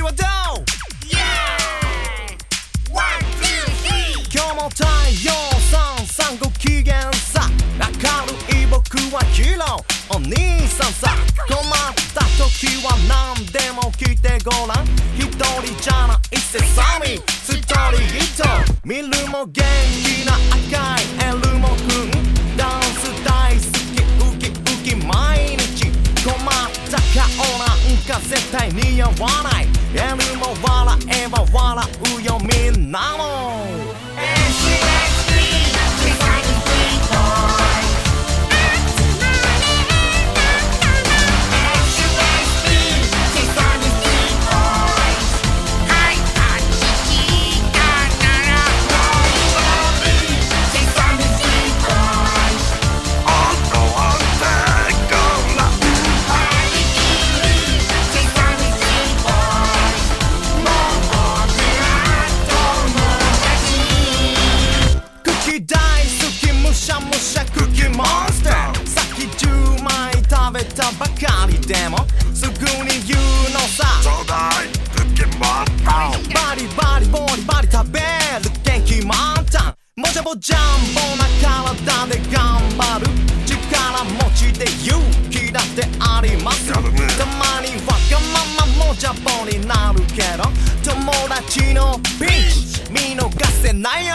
日はどう今日も太陽さんさんご機嫌さ。明るい僕はヒーロ。ーお兄さんさ困った時は何でも聞いてごらん。一人じゃないセサミストリート見るも元気な赤い。エルモくん。ダンス大好き。ウキウキ毎日。困った顔なんか絶対似合わないば笑うよみんなもき大好きむしゃむしゃクッキーモンスター。さっき10枚食べたばかりでもすぐに言うのさ。ちょうだいクッキーモンスターバリバリボリバリ食べる元気満タン。もじゃもジャンボな体で頑張る。力持ちで勇気だってあります、たまにわがままもじゃぼになるけど友達のピンチ見逃せないよ。